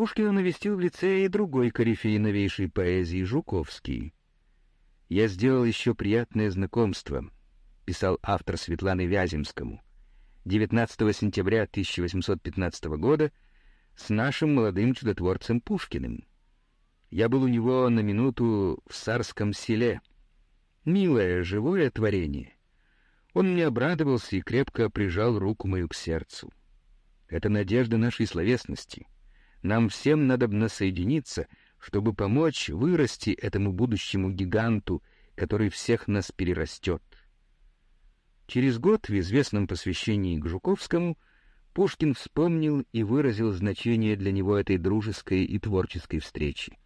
Пушкина навестил в лице и другой корифей новейшей поэзии Жуковский. «Я сделал еще приятное знакомство», — писал автор Светланы Вяземскому, 19 сентября 1815 года с нашим молодым чудотворцем Пушкиным. Я был у него на минуту в Сарском селе. Милое, живое творение. Он мне обрадовался и крепко прижал руку мою к сердцу. Это надежда нашей словесности. Нам всем надо соединиться, чтобы помочь вырасти этому будущему гиганту, который всех нас перерастет. Через год в известном посвящении к Жуковскому Пушкин вспомнил и выразил значение для него этой дружеской и творческой встречи.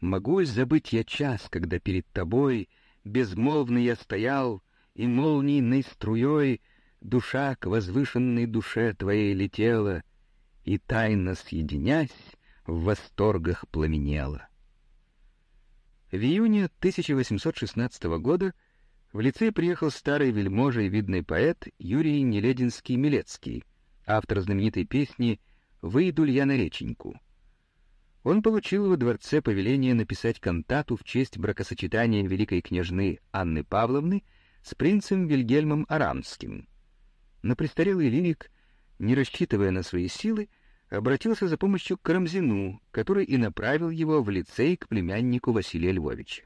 «Могу забыть я час, когда перед тобой безмолвно я стоял, и молнией струей душа к возвышенной душе твоей летела, и тайно съединясь, в восторгах пламенела. В июне 1816 года в лицей приехал старый вельможа и видный поэт Юрий Нелединский-Милецкий, автор знаменитой песни «Выйду ли я на реченьку». Он получил во дворце повеление написать кантату в честь бракосочетания великой княжны Анны Павловны с принцем Вильгельмом Арамским. Но престарелый лирик, не рассчитывая на свои силы, обратился за помощью к Карамзину, который и направил его в лицей к племяннику Василия Львовича.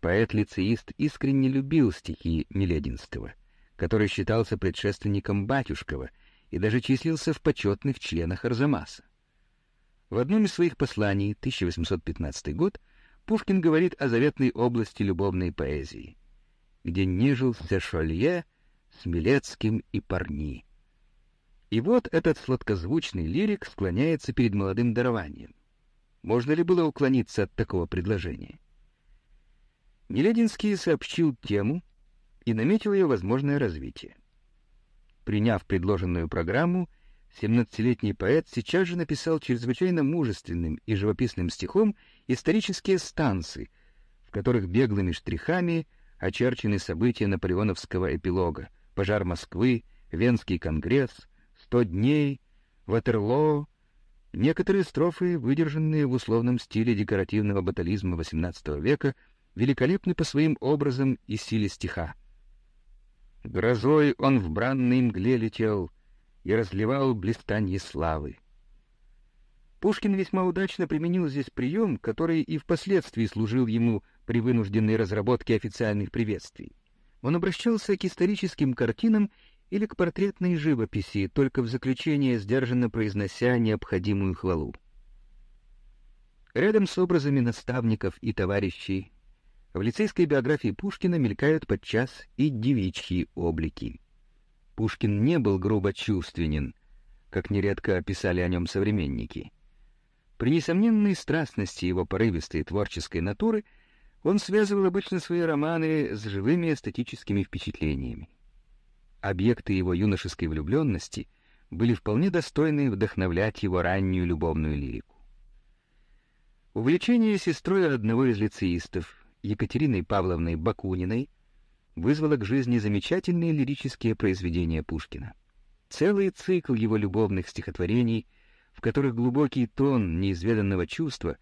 Поэт-лицеист искренне любил стихи Милединского, который считался предшественником Батюшкова и даже числился в почетных членах Арзамаса. В одном из своих посланий, 1815 год, Пушкин говорит о заветной области любовной поэзии — где нежился Шолье с Милецким и Парни. И вот этот сладкозвучный лирик склоняется перед молодым дарованием. Можно ли было уклониться от такого предложения? Нелединский сообщил тему и наметил ее возможное развитие. Приняв предложенную программу, 17-летний поэт сейчас же написал чрезвычайно мужественным и живописным стихом исторические станции, в которых беглыми штрихами очерчены события наполеоновского эпилога, пожар Москвы, Венский конгресс, «Сто дней», Ватерлоо, некоторые строфы, выдержанные в условном стиле декоративного батализма XVIII века, великолепны по своим образам и силе стиха. Грозой он в бранной мгле летел и разливал блистанье славы. Пушкин весьма удачно применил здесь прием, который и впоследствии служил ему при вынужденной разработке официальных приветствий. Он обращался к историческим картинам или к портретной живописи, только в заключение сдержанно произнося необходимую хвалу. Рядом с образами наставников и товарищей в лицейской биографии Пушкина мелькают подчас и девичьи облики. Пушкин не был грубо чувственен, как нередко описали о нем современники. При несомненной страстности его порывистой творческой натуры — он связывал обычно свои романы с живыми эстетическими впечатлениями. Объекты его юношеской влюбленности были вполне достойны вдохновлять его раннюю любовную лирику. Увлечение сестрой одного из лицеистов, Екатериной Павловной Бакуниной, вызвало к жизни замечательные лирические произведения Пушкина. Целый цикл его любовных стихотворений, в которых глубокий тон неизведанного чувства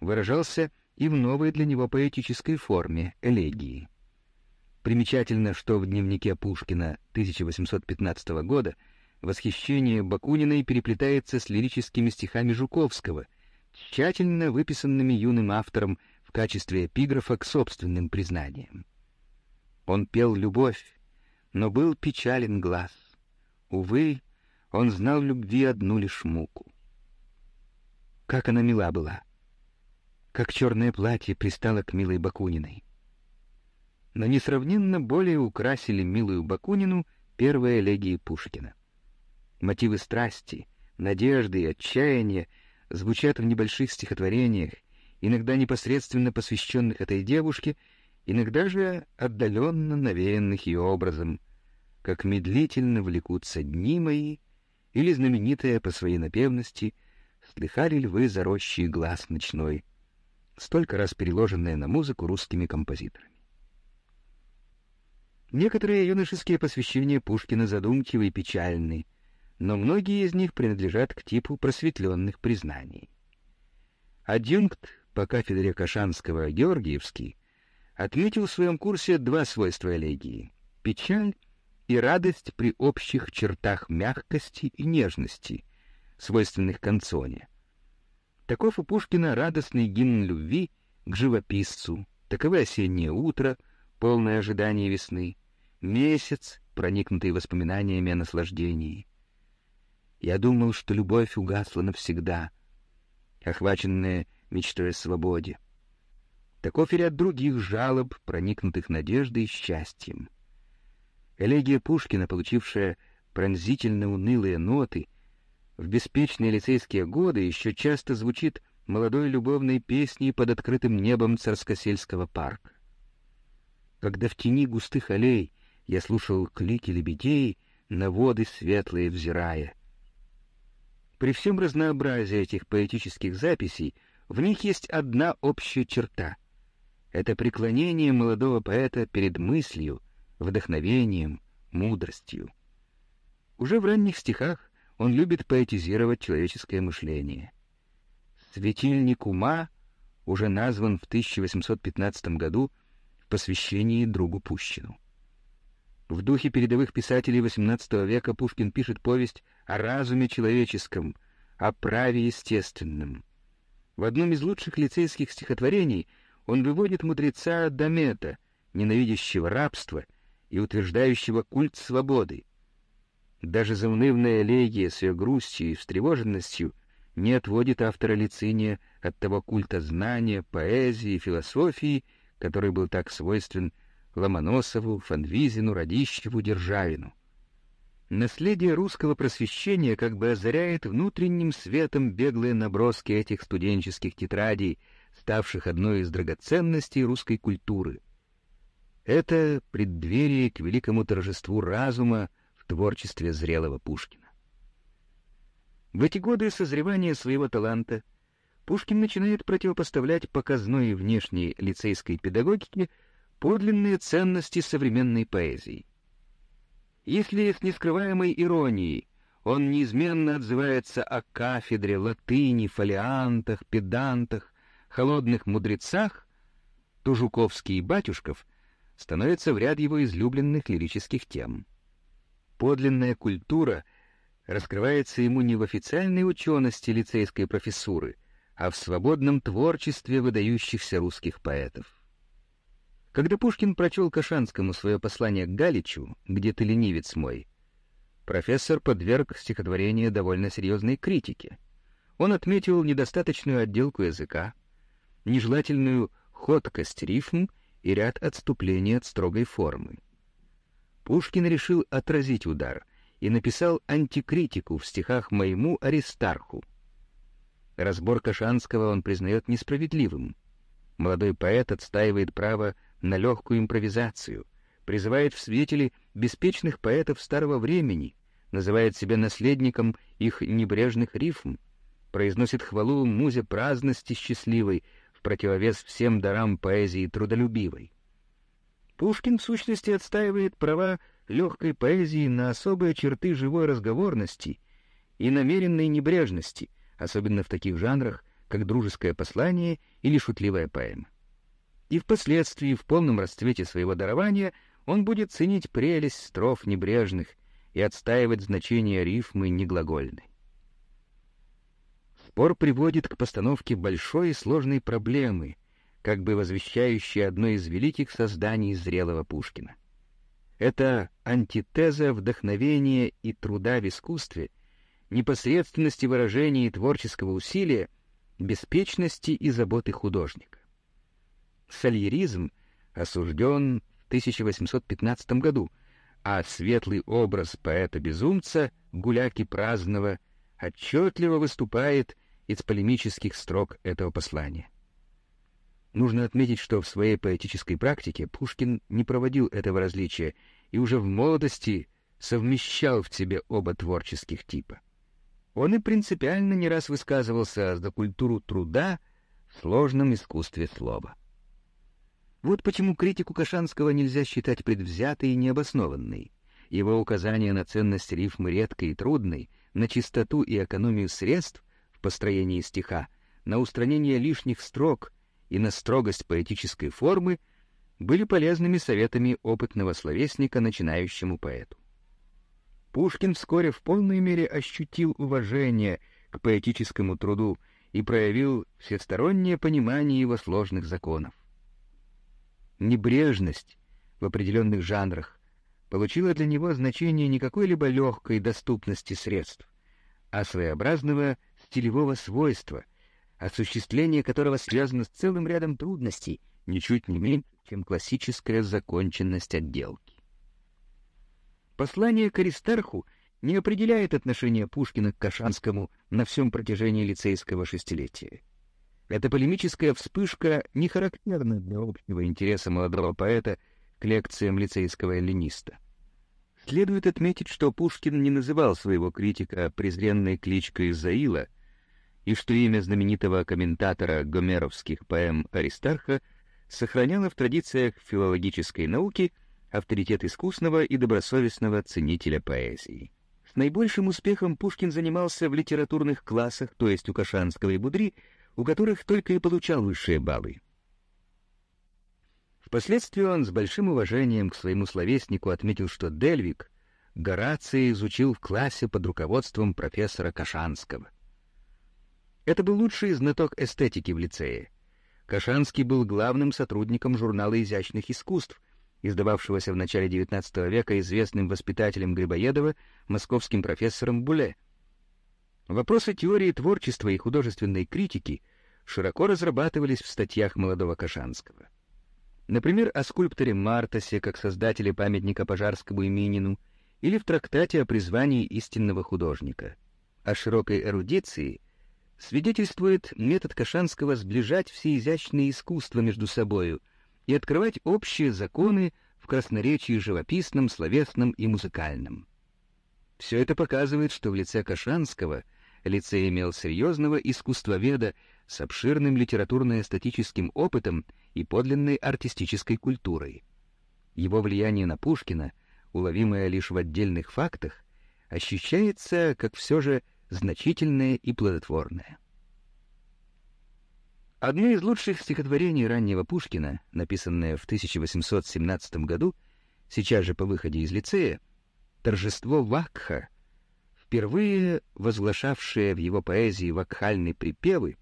выражался и в новой для него поэтической форме — элегии. Примечательно, что в дневнике Пушкина 1815 года восхищение Бакуниной переплетается с лирическими стихами Жуковского, тщательно выписанными юным автором в качестве эпиграфа к собственным признаниям. Он пел любовь, но был печален глаз. Увы, он знал любви одну лишь муку. Как она мила была! как черное платье пристало к милой Бакуниной. Но несравненно более украсили милую Бакунину первые элегии Пушкина. Мотивы страсти, надежды и отчаяния звучат в небольших стихотворениях, иногда непосредственно посвященных этой девушке, иногда же отдаленно навеянных ее образом, как медлительно влекутся дни мои, или знаменитая по своей напевности «Слыхали ли вы за рощей глаз ночной?» столько раз переложенное на музыку русскими композиторами. Некоторые юношеские посвящения Пушкина задумчивы и печальны, но многие из них принадлежат к типу просветленных признаний. Адъюнкт по кафедре Кашанского Георгиевский отметил в своем курсе два свойства элегии — печаль и радость при общих чертах мягкости и нежности, свойственных канцоне. Таков у Пушкина радостный гимн любви к живописцу, таковы осеннее утро, полное ожидание весны, месяц, проникнутый воспоминаниями о наслаждении. Я думал, что любовь угасла навсегда, охваченная мечтой о свободе. Таков и ряд других жалоб, проникнутых надеждой и счастьем. Элегия Пушкина, получившая пронзительно унылые ноты, в беспечные лицейские годы еще часто звучит молодой любовной песней под открытым небом Царскосельского парка. Когда в тени густых аллей я слушал клики лебедей, на воды светлые взирая. При всем разнообразии этих поэтических записей в них есть одна общая черта — это преклонение молодого поэта перед мыслью, вдохновением, мудростью. Уже в ранних стихах он любит поэтизировать человеческое мышление. «Светильник ума» уже назван в 1815 году в посвящении другу Пущину. В духе передовых писателей XVIII века Пушкин пишет повесть о разуме человеческом, о праве естественном. В одном из лучших лицейских стихотворений он выводит мудреца Домета, ненавидящего рабство и утверждающего культ свободы. Даже заунывная элегия с ее грустью и встревоженностью не отводит автора Лициния от того культа знания, поэзии, философии, который был так свойствен Ломоносову, Фанвизину, Радищеву, Державину. Наследие русского просвещения как бы озаряет внутренним светом беглые наброски этих студенческих тетрадей, ставших одной из драгоценностей русской культуры. Это преддверие к великому торжеству разума в творчестве зрелого Пушкина. В эти годы созревания своего таланта Пушкин начинает противопоставлять показной внешней лицейской педагогике подлинные ценности современной поэзии. Если с нескрываемой иронией он неизменно отзывается о кафедре, латыни, фолиантах, педантах, холодных мудрецах, то Жуковский и Батюшков становятся в ряд его излюбленных лирических тем. Подлинная культура раскрывается ему не в официальной учености лицейской профессуры, а в свободном творчестве выдающихся русских поэтов. Когда Пушкин прочел Кашанскому свое послание к Галичу, где ты ленивец мой, профессор подверг стихотворение довольно серьезной критике. Он отметил недостаточную отделку языка, нежелательную ходкость рифм и ряд отступлений от строгой формы. Пушкин решил отразить удар и написал антикритику в стихах моему Аристарху. Разбор Кашанского он признает несправедливым. Молодой поэт отстаивает право на легкую импровизацию, призывает в свидетели беспечных поэтов старого времени, называет себя наследником их небрежных рифм, произносит хвалу музе праздности счастливой в противовес всем дарам поэзии трудолюбивой. Пушкин, в сущности, отстаивает права легкой поэзии на особые черты живой разговорности и намеренной небрежности, особенно в таких жанрах, как дружеское послание или шутливая поэма и впоследствии в полном расцвете своего дарования он будет ценить прелесть строф небрежных и отстаивать значение рифмы неглагольной. Спор приводит к постановке большой и сложной проблемы, как бы возвещающей одно из великих созданий зрелого Пушкина. Это антитеза вдохновения и труда в искусстве, непосредственности выражения и творческого усилия, беспечности и заботы художника. Сальеризм осужден в 1815 году, а светлый образ поэта-безумца, гуляки праздного, отчетливо выступает из полемических строк этого послания. Нужно отметить, что в своей поэтической практике Пушкин не проводил этого различия и уже в молодости совмещал в себе оба творческих типа. Он и принципиально не раз высказывался за культуру труда в сложном искусстве слова. Вот почему критику Кашанского нельзя считать предвзятой и необоснованной. Его указание на ценность рифмы редкой и трудной, на чистоту и экономию средств в построении стиха, на устранение лишних строк и на строгость поэтической формы были полезными советами опытного словесника начинающему поэту. Пушкин вскоре в полной мере ощутил уважение к поэтическому труду и проявил всестороннее понимание его сложных законов. Небрежность в определенных жанрах получила для него значение не какой-либо легкой доступности средств, а своеобразного стилевого свойства, осуществление которого связано с целым рядом трудностей, ничуть не меньше, чем классическая законченность отделки. Послание к Аристарху не определяет отношение Пушкина к Кашанскому на всем протяжении лицейского шестилетия. Эта полемическая вспышка не характерна для общего интереса молодого поэта к лекциям лицейского эллиниста. Следует отметить, что Пушкин не называл своего критика презренной кличкой Заила, и что имя знаменитого комментатора гомеровских поэм Аристарха сохраняло в традициях филологической науки – авторитет искусного и добросовестного ценителя поэзии. С наибольшим успехом Пушкин занимался в литературных классах, то есть у Кашанского и Будри, у которых только и получал высшие баллы. Впоследствии он с большим уважением к своему словеснику отметил, что Дельвик Горация изучил в классе под руководством профессора Кашанского. Это был лучший знаток эстетики в лицее. Кашанский был главным сотрудником журнала изящных искусств — издававшегося в начале XIX века известным воспитателем Грибоедова, московским профессором Буле. Вопросы теории творчества и художественной критики широко разрабатывались в статьях молодого Кашанского. Например, о скульпторе Мартасе как создателе памятника Пожарскому и Минину или в трактате о призвании истинного художника. О широкой эрудиции свидетельствует метод Кашанского сближать все изящные искусства между собою — и открывать общие законы в красноречии живописном, словесном и музыкальном. Все это показывает, что в лице Кашанского лицей имел серьезного искусствоведа с обширным литературно-эстетическим опытом и подлинной артистической культурой. Его влияние на Пушкина, уловимое лишь в отдельных фактах, ощущается как все же значительное и плодотворное. Одно из лучших стихотворений раннего Пушкина, написанное в 1817 году, сейчас же по выходе из лицея, «Торжество Вакха», впервые возглашавшее в его поэзии вакхальные припевы,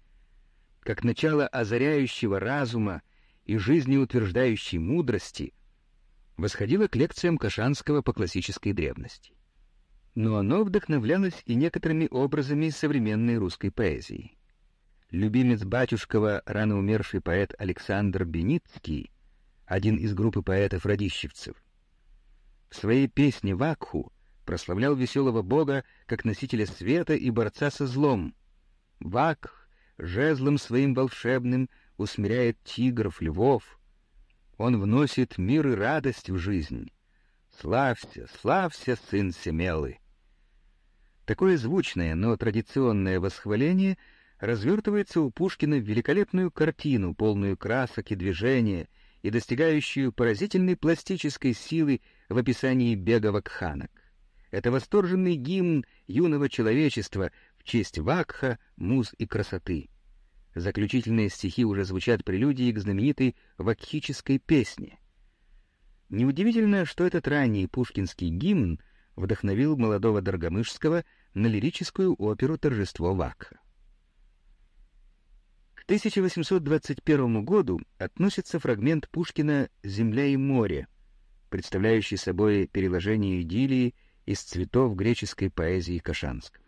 как начало озаряющего разума и жизнеутверждающей мудрости, восходило к лекциям Кашанского по классической древности. Но оно вдохновлялось и некоторыми образами современной русской поэзии любимец батюшкова, рано умерший поэт Александр Беницкий, один из группы поэтов-радищевцев. В своей песне «Вакху» прославлял веселого бога как носителя света и борца со злом. Вакх жезлом своим волшебным усмиряет тигров, львов. Он вносит мир и радость в жизнь. Славься, славься, сын Семелы! Такое звучное, но традиционное восхваление — развертывается у Пушкина в великолепную картину, полную красок и движения, и достигающую поразительной пластической силы в описании бега вакханок. Это восторженный гимн юного человечества в честь вакха, муз и красоты. Заключительные стихи уже звучат прелюдией к знаменитой вакхической песне. Неудивительно, что этот ранний пушкинский гимн вдохновил молодого Доргомышского на лирическую оперу «Торжество Вакха». К 1821 году относится фрагмент Пушкина «Земля и море», представляющий собой переложение идиллии из цветов греческой поэзии Кашанского.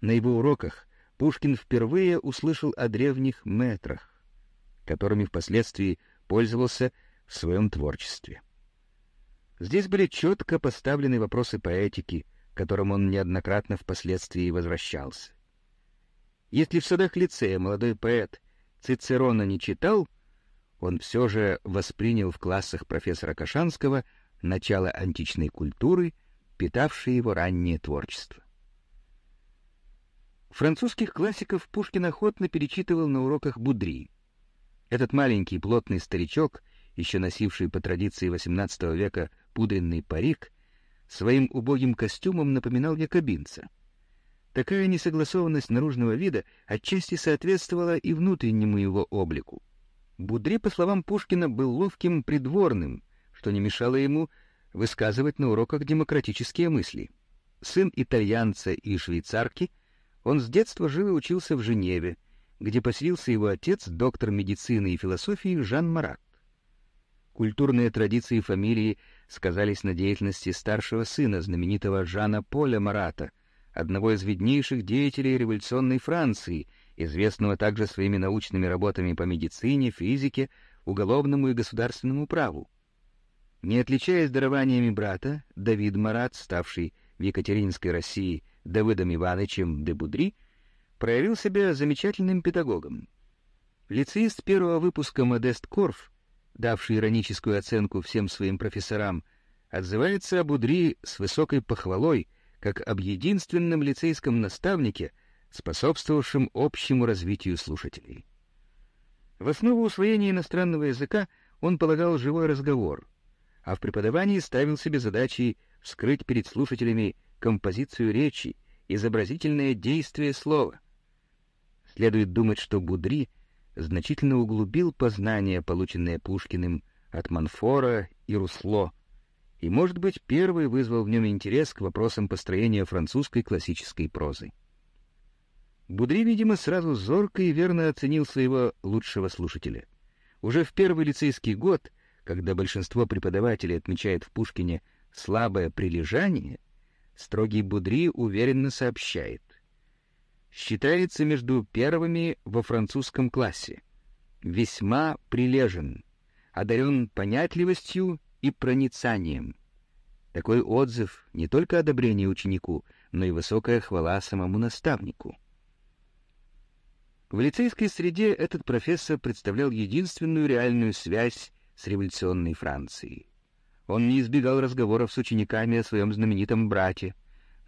На его уроках Пушкин впервые услышал о древних метрах, которыми впоследствии пользовался в своем творчестве. Здесь были четко поставлены вопросы поэтики, к которым он неоднократно впоследствии возвращался. Если в садах лицея молодой поэт Цицерона не читал, он все же воспринял в классах профессора Кашанского начало античной культуры, питавшее его раннее творчество. Французских классиков Пушкин охотно перечитывал на уроках Будри. Этот маленький плотный старичок, еще носивший по традиции XVIII века пудренный парик, своим убогим костюмом напоминал якобинца. Такая несогласованность наружного вида отчасти соответствовала и внутреннему его облику. Будри, по словам Пушкина, был ловким придворным, что не мешало ему высказывать на уроках демократические мысли. Сын итальянца и швейцарки, он с детства жил и учился в Женеве, где поселился его отец, доктор медицины и философии Жан Марат. Культурные традиции фамилии сказались на деятельности старшего сына, знаменитого Жана Поля Марата, одного из виднейших деятелей революционной Франции, известного также своими научными работами по медицине, физике, уголовному и государственному праву. Не отличаясь дарованиями брата, Давид Марат, ставший в Екатерининской России Давыдом Ивановичем де Будри, проявил себя замечательным педагогом. Лицеист первого выпуска Модест Корф, давший ироническую оценку всем своим профессорам, отзывается о Будри с высокой похвалой, как об единственном лицейском наставнике, способствовавшем общему развитию слушателей. В основу усвоения иностранного языка он полагал живой разговор, а в преподавании ставил себе задачей вскрыть перед слушателями композицию речи, изобразительное действие слова — Следует думать, что Будри значительно углубил познания, полученные Пушкиным от Манфора и Русло, и, может быть, первый вызвал в нем интерес к вопросам построения французской классической прозы. Будри, видимо, сразу зорко и верно оценил своего лучшего слушателя. Уже в первый лицейский год, когда большинство преподавателей отмечает в Пушкине слабое прилежание, строгий Будри уверенно сообщает считается между первыми во французском классе. Весьма прилежен, одарен понятливостью и проницанием. Такой отзыв не только одобрение ученику, но и высокая хвала самому наставнику. В лицейской среде этот профессор представлял единственную реальную связь с революционной Францией. Он не избегал разговоров с учениками о своем знаменитом брате,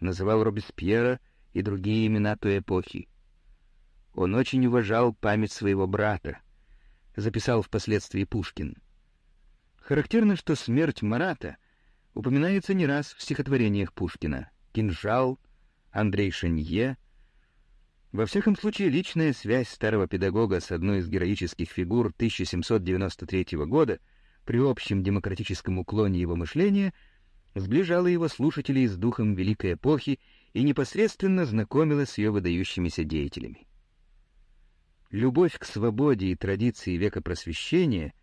называл Робеспьера и другие имена той эпохи. Он очень уважал память своего брата, записал впоследствии Пушкин. Характерно, что смерть Марата упоминается не раз в стихотворениях Пушкина. «Кинжал», «Андрей Шенье». Во всяком случае, личная связь старого педагога с одной из героических фигур 1793 года при общем демократическом уклоне его мышления сближала его слушателей с духом великой эпохи и непосредственно знакомила с ее выдающимися деятелями. Любовь к свободе и традиции века просвещения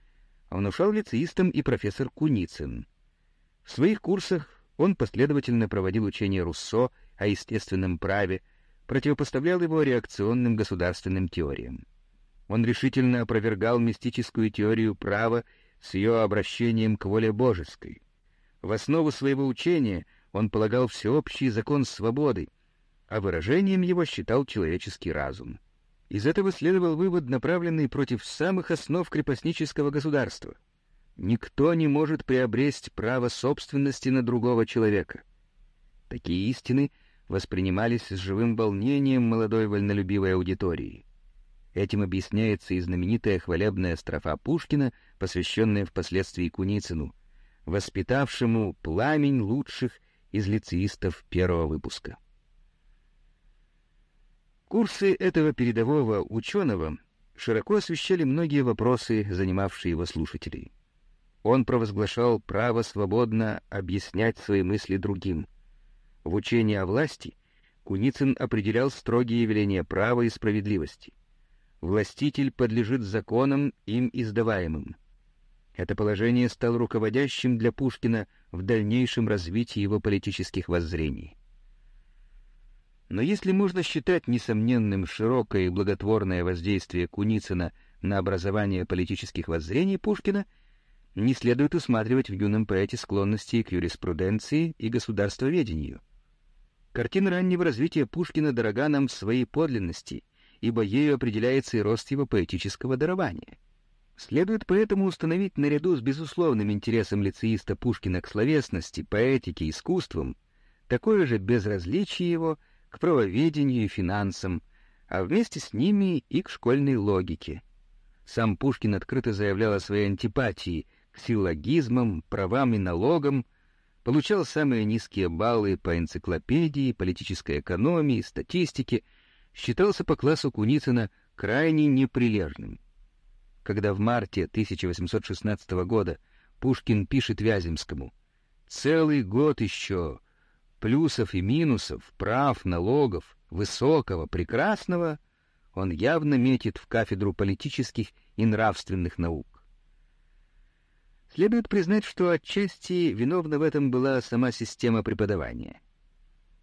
внушал лицеистам и профессор Куницын. В своих курсах он последовательно проводил учение Руссо о естественном праве, противопоставлял его реакционным государственным теориям. Он решительно опровергал мистическую теорию права с ее обращением к воле божеской. В основу своего учения — он полагал всеобщий закон свободы, а выражением его считал человеческий разум. Из этого следовал вывод, направленный против самых основ крепостнического государства. Никто не может приобрести право собственности на другого человека. Такие истины воспринимались с живым волнением молодой вольнолюбивой аудитории. Этим объясняется и знаменитая хвалебная строфа Пушкина, посвященная впоследствии Куницыну, воспитавшему пламень лучших из лицеистов первого выпуска. Курсы этого передового ученого широко освещали многие вопросы, занимавшие его слушателей. Он провозглашал право свободно объяснять свои мысли другим. В учении о власти Куницын определял строгие веления права и справедливости. Властитель подлежит законам, им издаваемым. Это положение стало руководящим для Пушкина в дальнейшем развитии его политических воззрений. Но если можно считать несомненным широкое и благотворное воздействие Куницына на образование политических воззрений Пушкина, не следует усматривать в юном поэте склонности к юриспруденции и государствоведению. Картина раннего развития Пушкина дорога нам в своей подлинности, ибо ею определяется и рост его поэтического дарования — Следует поэтому установить наряду с безусловным интересом лицеиста Пушкина к словесности, поэтике, искусствам такое же безразличие его к правоведению и финансам, а вместе с ними и к школьной логике. Сам Пушкин открыто заявлял о своей антипатии к силлогизмам, правам и налогам, получал самые низкие баллы по энциклопедии, политической экономии, статистике, считался по классу Куницына крайне неприлежным. Когда в марте 1816 года Пушкин пишет Вяземскому «Целый год еще плюсов и минусов, прав, налогов, высокого, прекрасного» он явно метит в кафедру политических и нравственных наук. Следует признать, что отчасти виновна в этом была сама система преподавания.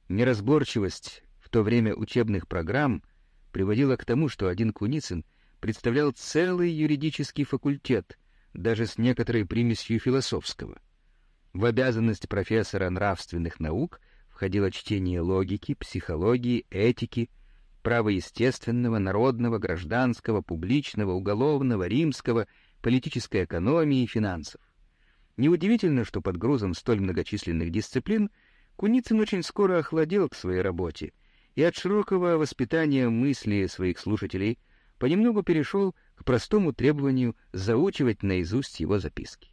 Неразборчивость в то время учебных программ приводила к тому, что один Куницын представлял целый юридический факультет, даже с некоторой примесью философского. В обязанность профессора нравственных наук входило чтение логики, психологии, этики, права естественного, народного, гражданского, публичного, уголовного, римского, политической экономии и финансов. Неудивительно, что под грузом столь многочисленных дисциплин Куницын очень скоро охладел к своей работе и от широкого воспитания мысли своих слушателей понемногу перешел к простому требованию заучивать наизусть его записки.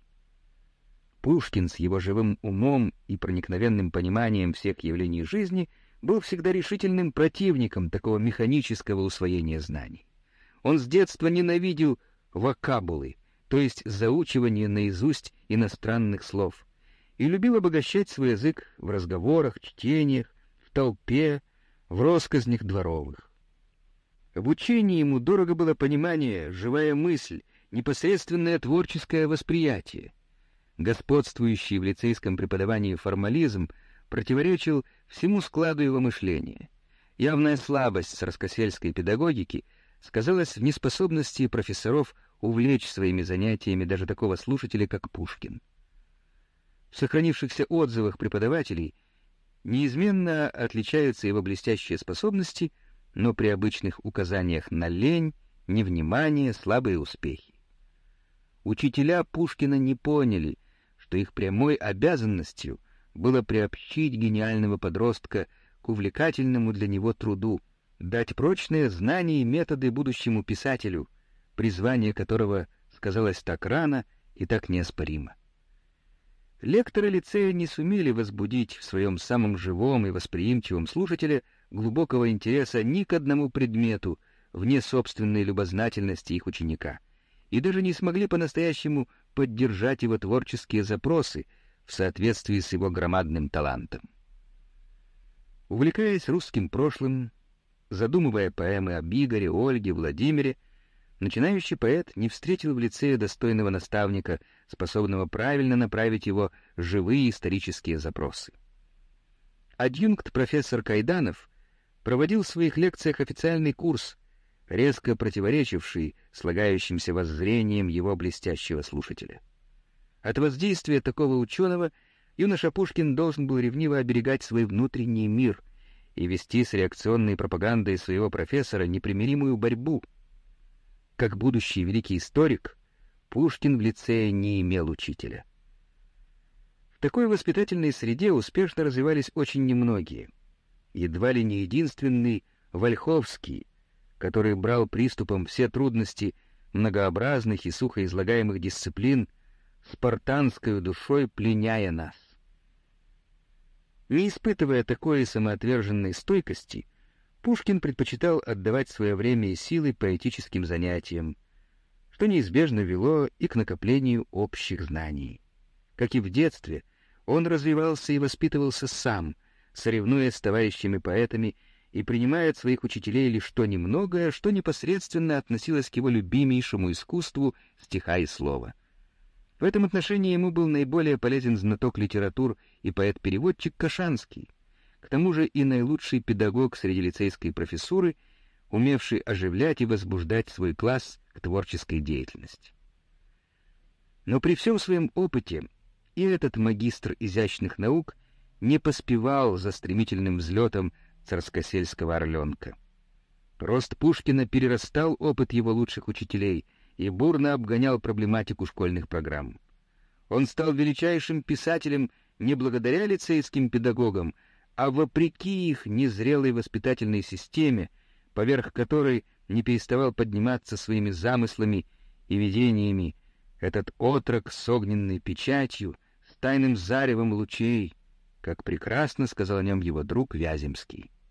Пушкин с его живым умом и проникновенным пониманием всех явлений жизни — был всегда решительным противником такого механического усвоения знаний. Он с детства ненавидел вокабулы, то есть заучивание наизусть иностранных слов, и любил обогащать свой язык в разговорах, чтениях, в толпе, в россказнях дворовых. В учении ему дорого было понимание, живая мысль, непосредственное творческое восприятие. Господствующий в лицейском преподавании формализм противоречил всему складу его мышления. Явная слабость царскосельской педагогики сказалась в неспособности профессоров увлечь своими занятиями даже такого слушателя, как Пушкин. В сохранившихся отзывах преподавателей неизменно отличаются его блестящие способности, но при обычных указаниях на лень, невнимание, слабые успехи. Учителя Пушкина не поняли, что их прямой обязанностью — было приобщить гениального подростка к увлекательному для него труду, дать прочные знания и методы будущему писателю, призвание которого сказалось так рано и так неоспоримо. Лекторы лицея не сумели возбудить в своем самом живом и восприимчивом слушателе глубокого интереса ни к одному предмету, вне собственной любознательности их ученика, и даже не смогли по-настоящему поддержать его творческие запросы — в соответствии с его громадным талантом. Увлекаясь русским прошлым, задумывая поэмы об Игоре, Ольге, Владимире, начинающий поэт не встретил в лицее достойного наставника, способного правильно направить его живые исторические запросы. Адъюнкт профессор Кайданов проводил в своих лекциях официальный курс, резко противоречивший слагающимся воззрениям его блестящего слушателя. От воздействия такого ученого юноша Пушкин должен был ревниво оберегать свой внутренний мир и вести с реакционной пропагандой своего профессора непримиримую борьбу. Как будущий великий историк, Пушкин в лицее не имел учителя. В такой воспитательной среде успешно развивались очень немногие. Едва ли не единственный Вольховский, который брал приступом все трудности многообразных и сухо излагаемых дисциплин — спартанской душой пленяя нас. Не испытывая такой самоотверженной стойкости, Пушкин предпочитал отдавать свое время и силы поэтическим занятиям, что неизбежно вело и к накоплению общих знаний. Как и в детстве, он развивался и воспитывался сам, соревнуясь с товарищами поэтами и принимая от своих учителей лишь то немногое, что непосредственно относилось к его любимейшему искусству стиха и слова — в этом отношении ему был наиболее полезен знаток литератур и поэт-переводчик Кашанский, к тому же и наилучший педагог среди лицейской профессуры, умевший оживлять и возбуждать свой класс к творческой деятельности. Но при всем своем опыте и этот магистр изящных наук не поспевал за стремительным взлетом царскосельского орленка. Рост Пушкина перерастал опыт его лучших учителей — и бурно обгонял проблематику школьных программ. Он стал величайшим писателем не благодаря лицейским педагогам, а вопреки их незрелой воспитательной системе, поверх которой не переставал подниматься своими замыслами и видениями этот отрок с огненной печатью, с тайным заревом лучей, как прекрасно сказал о нем его друг Вяземский.